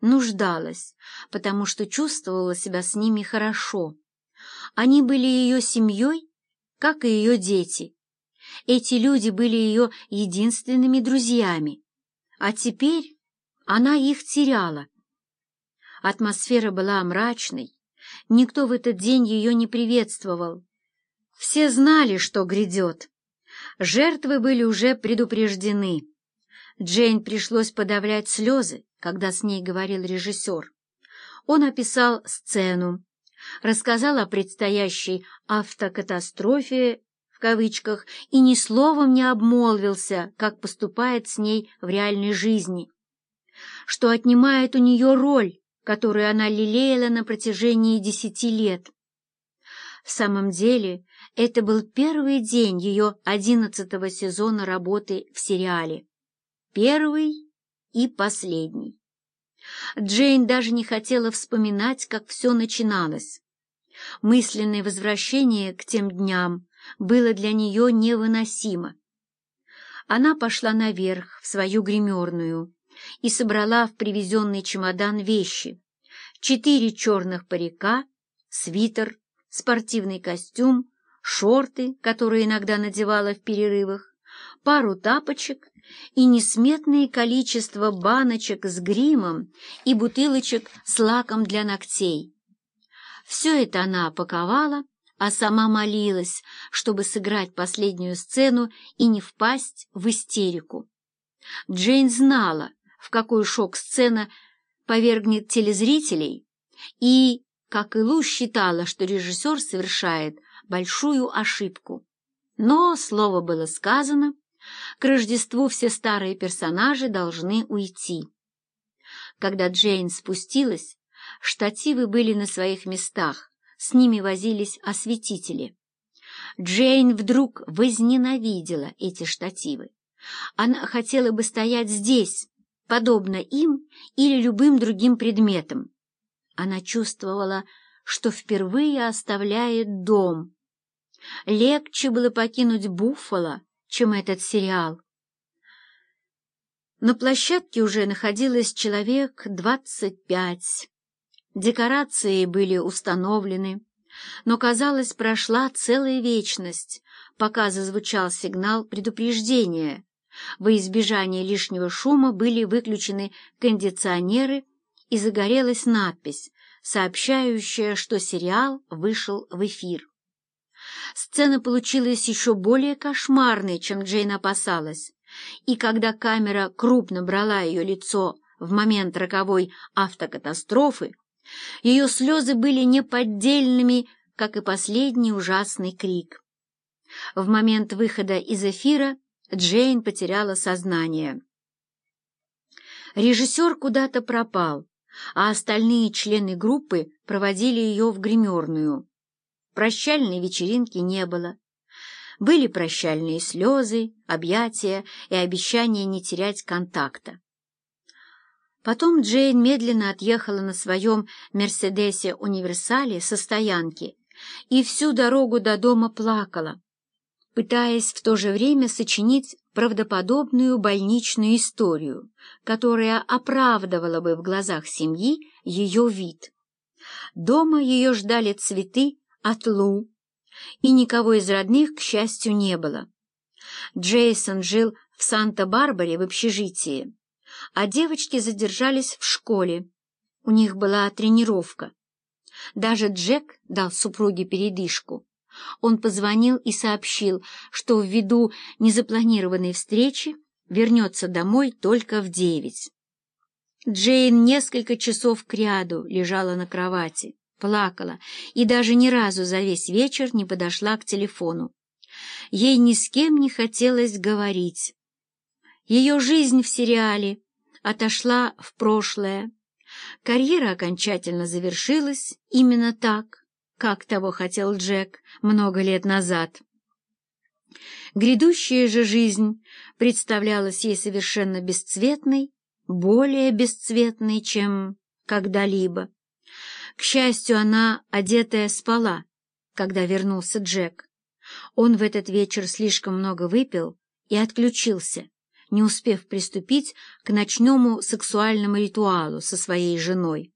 нуждалась, потому что чувствовала себя с ними хорошо. Они были ее семьей, как и ее дети. Эти люди были ее единственными друзьями. А теперь она их теряла. Атмосфера была мрачной, никто в этот день ее не приветствовал. Все знали, что грядет. Жертвы были уже предупреждены. Джейн пришлось подавлять слезы, когда с ней говорил режиссер. Он описал сцену, рассказал о предстоящей «автокатастрофе» в кавычках и ни словом не обмолвился, как поступает с ней в реальной жизни, что отнимает у нее роль, которую она лелеяла на протяжении десяти лет. В самом деле, это был первый день ее одиннадцатого сезона работы в сериале. Первый и последний. Джейн даже не хотела вспоминать, как все начиналось. Мысленное возвращение к тем дням было для нее невыносимо. Она пошла наверх, в свою гримерную, и собрала в привезенный чемодан вещи. Четыре черных парика, свитер, спортивный костюм, шорты, которые иногда надевала в перерывах, пару тапочек и несметное количество баночек с гримом и бутылочек с лаком для ногтей. Все это она опаковала, а сама молилась, чтобы сыграть последнюю сцену и не впасть в истерику. Джейн знала, в какой шок сцена повергнет телезрителей, и, как и Лу, считала, что режиссер совершает большую ошибку. Но слово было сказано, к Рождеству все старые персонажи должны уйти. Когда Джейн спустилась, штативы были на своих местах, с ними возились осветители. Джейн вдруг возненавидела эти штативы. Она хотела бы стоять здесь, подобно им или любым другим предметам. Она чувствовала, что впервые оставляет дом. Легче было покинуть Буффало, чем этот сериал. На площадке уже находилось человек двадцать пять. Декорации были установлены, но, казалось, прошла целая вечность, пока зазвучал сигнал предупреждения. Во избежание лишнего шума были выключены кондиционеры и загорелась надпись, сообщающая, что сериал вышел в эфир. Сцена получилась еще более кошмарной, чем Джейн опасалась, и когда камера крупно брала ее лицо в момент роковой автокатастрофы, ее слезы были неподдельными, как и последний ужасный крик. В момент выхода из эфира Джейн потеряла сознание. Режиссер куда-то пропал, а остальные члены группы проводили ее в гримерную. Прощальной вечеринки не было. Были прощальные слезы, объятия и обещание не терять контакта. Потом Джейн медленно отъехала на своем «Мерседесе Универсале» со стоянки и всю дорогу до дома плакала, пытаясь в то же время сочинить правдоподобную больничную историю, которая оправдывала бы в глазах семьи ее вид. Дома ее ждали цветы от Лу, и никого из родных, к счастью, не было. Джейсон жил в Санта-Барбаре в общежитии, а девочки задержались в школе. У них была тренировка. Даже Джек дал супруге передышку. Он позвонил и сообщил, что ввиду незапланированной встречи вернется домой только в девять. Джейн несколько часов кряду лежала на кровати, плакала и даже ни разу за весь вечер не подошла к телефону. Ей ни с кем не хотелось говорить. Ее жизнь в сериале отошла в прошлое. Карьера окончательно завершилась именно так, как того хотел Джек много лет назад. Грядущая же жизнь представлялась ей совершенно бесцветной, более бесцветной, чем когда-либо. К счастью, она, одетая, спала, когда вернулся Джек. Он в этот вечер слишком много выпил и отключился, не успев приступить к ночному сексуальному ритуалу со своей женой.